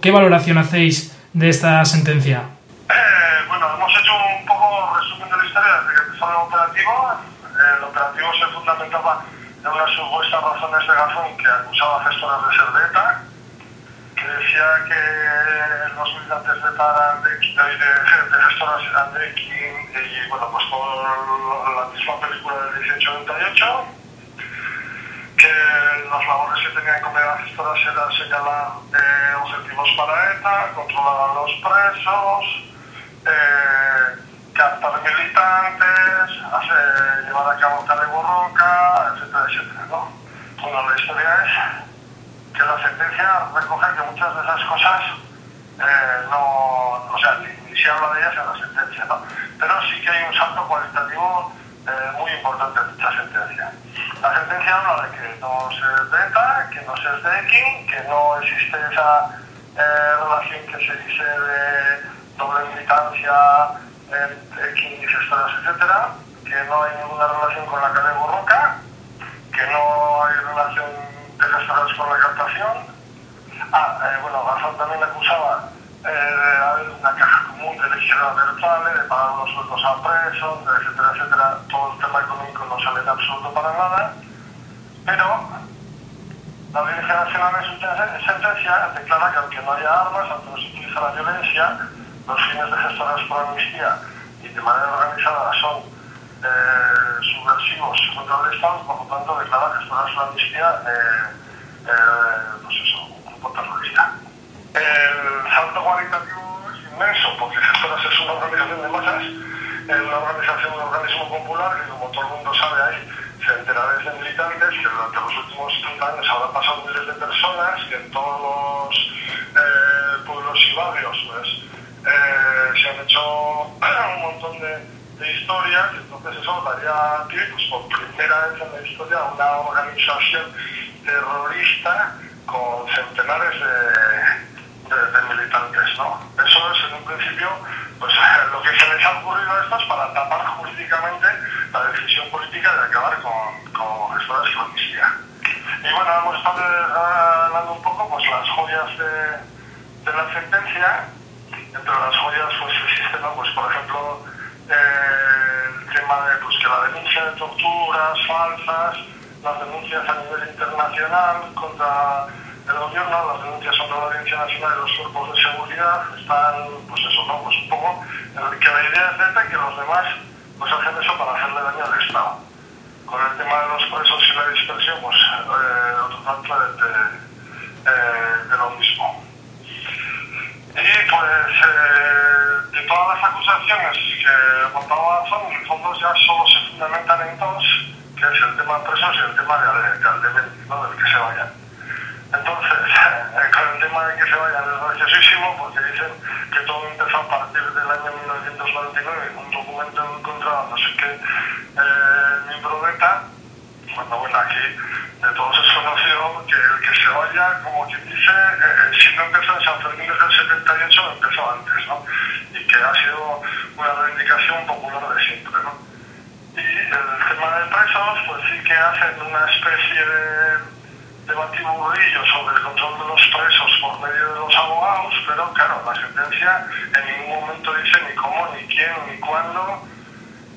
¿Qué valoración hacéis de esta sentencia? Eh, bueno, hemos hecho un poco resumen de la historia desde que empezó el operativo. El operativo se fundamentaba en unas supuestas razones de Gazón que acusaba a gestoras de ser de ETA, que decía que los militantes de ETA eran de, de, de gestoras eran de y bueno, pues por la misma película del 1898 que las labores que tenían como gestoras era señalar eh, objetivos para ETA, controlar a los presos, eh, captar militantes, hacer, llevar a cabo borroca, etcétera, etcétera. ¿no? Bueno, la historia es que la sentencia recoge que muchas de esas cosas eh, no, o sea, ni, ni, se habla de ellas en la sentencia, ¿no? Pero sí que hay un salto cualitativo eh, muy importante en dicha sentencia. La sentencia habla de que no se es de ETA, que no se es de EKIN, que no existe esa eh, se dice de doble militancia EKIN y gestoras, etcétera, que no hay ninguna relación con la cadena borroca, que no hay relación de gestoras con la captación. Ah, eh, bueno, Garzón también acusaba eh, de haber una caja común de la izquierda virtual, de pagar los sueldos a presos, etcétera, etcétera. Todo el tema económico no sale en absoluto para nada, pero la Audiencia Nacional en su sentencia declara que aunque no haya armas, aunque no se utiliza la violencia, los fines de gestoras por amnistía y de manera organizada son eh, subversivos contra el Estado, por lo tanto declara gestoras por amnistía eh, eh, pues eso, un grupo terrorista. El salto cualitativo es inmenso, porque Gestoras es una organización de masas, es una organización, un organismo popular que como todo el mundo sabe hay centenares de militantes que durante los últimos 30 años habrán pasado miles de personas, que en todos los eh, pueblos y barrios pues, eh, se han hecho un montón de, historias, entonces eso daría pie pues, por primera vez en la historia una organización terrorista con centenares de, de, de, militantes, ¿no? Eso es en un principio pues lo que se les ha ocurrido a estos para tapar jurídicamente la decisión política de acabar con, con gestoras y amnistía. Y bueno, hemos estado hablando un poco pues las joyas de, de la sentencia, entre las joyas pues existen, ¿no? pues por ejemplo eh, el tema de pues que la denuncia de torturas falsas, las denuncias a nivel internacional contra el gobierno, las denuncias sobre la Audiencia Nacional y los cuerpos de seguridad están, pues eso, ¿no? Pues un poco que la idea es de que los demás pues hacen eso para hacerle daño al Estado. Con el tema de los presos y la dispersión, pues eh, otro tanto de, de, eh, de, lo mismo. Y pues eh, de todas las acusaciones que montaba Azón, en el fondo ya solo se fundamentan en dos, que es el tema de presos y el tema de, de, de, ¿no? del que se vayan. Entonces, eh, con el tema de que se vayan es graciosísimo porque dicen que todo empezó a partir del año 1999 un documento encontrado sé qué eh, miembro de ETA, cuando bueno, aquí de todos es conocido que el que se vaya, como quien dice, eh, si no empezó en San Fermín desde el 78, empezó antes, ¿no? Y que ha sido una reivindicación popular de siempre, ¿no? Y el tema de presos, pues sí que hacen una especie de de batiburrillo sobre el control de los presos por medio de los abogados, pero claro, la sentencia en ningún momento dice ni cómo, ni quién, ni cuándo.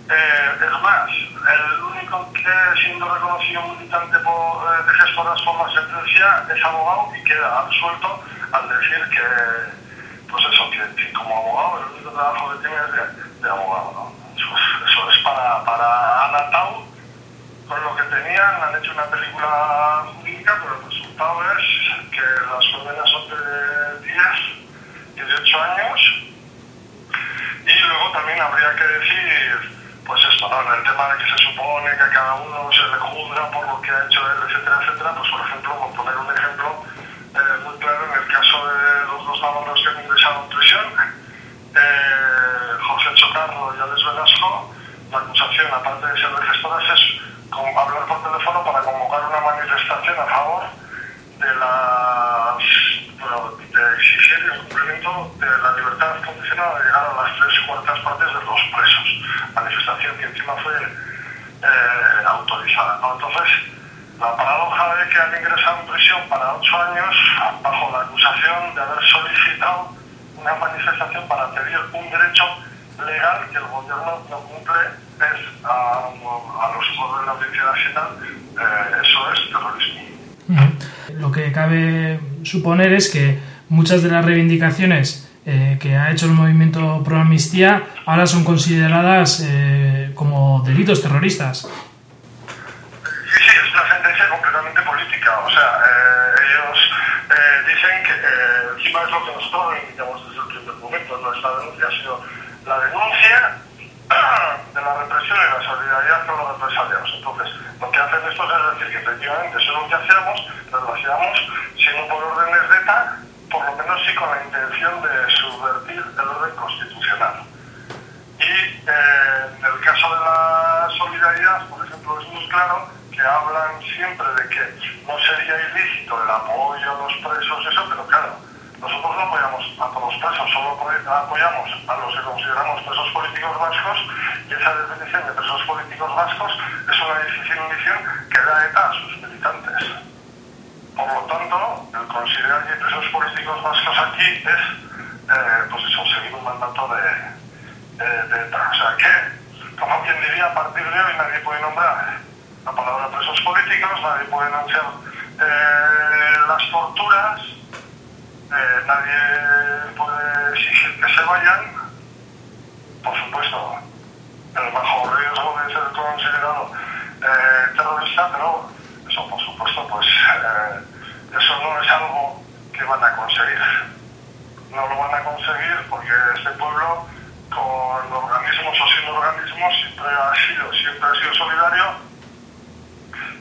Eh, es más, el único que siendo reconocido militante por, eh, de gestoras por la sentencia es abogado y queda absuelto al decir que, pues eso, que, como abogado el único trabajo que tiene es de, de abogado. ¿no? Eso, eso, es para, para Anatau con lo que tenían, han hecho una película jurídica, pero el resultado es que las condenas son de 10 y de 8 años. Y luego también habría que decir, pues esto, ¿no? El tema de que se supone que cada uno se le juzga por lo que ha hecho él, etcétera, etcétera, pues por ejemplo, por poner un ejemplo eh, muy claro, en el caso de los dos navarros que han ingresado en prisión, eh, José Chocarro y Alex Velasco, la acusación, aparte de ser de gestoras, es teléfono para convocar una manifestación a favor de las de exigir el cumplimiento de la libertad condicional de llegar a las tres cuartas partes de los presos manifestación que encima fue eh, autorizada ¿no? entonces La paradoja de que han ingresado en prisión para ocho años bajo la acusación de haber solicitado una manifestación para pedir un derecho legal que el gobierno no cumple es a, los ojos de la Audiencia Nacional, eh, eso es Lo que cabe suponer es que muchas de las reivindicaciones eh, que ha hecho el movimiento pro amnistía ahora son consideradas eh, como delitos terroristas. Sí, sí, es una sentencia completamente política. O sea, eh, ellos eh, dicen que eh, encima es lo que nosotros reivindicamos desde el primer momento, no es la denuncia, sino la denuncia de la solidaridad con los represaliados. Entonces, lo que hacen estos es decir que efectivamente eso es lo que hacíamos, pero lo hacíamos, si no por órdenes de ETA, por lo menos sí con la intención de subvertir el orden constitucional. Y eh, en el caso de la solidaridad, por ejemplo, es muy claro que hablan siempre de que no sería ilícito el apoyo a los presos, eso, pero claro, nosotros no apoyamos a todos los presos, solo apoyamos a los que consideramos presos políticos vascos y esa definición de presos políticos vascos es una definición que da ETA a sus militantes. Por lo tanto, el considerar que presos políticos vascos aquí es, eh, pues eso, seguir un mandato de, de, de ETA. O sea que, como quien diría, a partir de hoy nadie puede nombrar la palabra presos políticos, nadie puede denunciar eh, las torturas, eh, nadie puede exigir que se vayan. Por supuesto, el bajo riesgo de ser considerado eh, terrorista, pero eso, por supuesto, pues eh, eso no es algo que van a conseguir. No lo van a conseguir porque este pueblo, con organismos o sin organismos, siempre ha sido, siempre ha sido solidario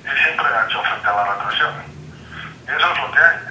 y siempre ha hecho frente a la represión. Y eso es lo que hay.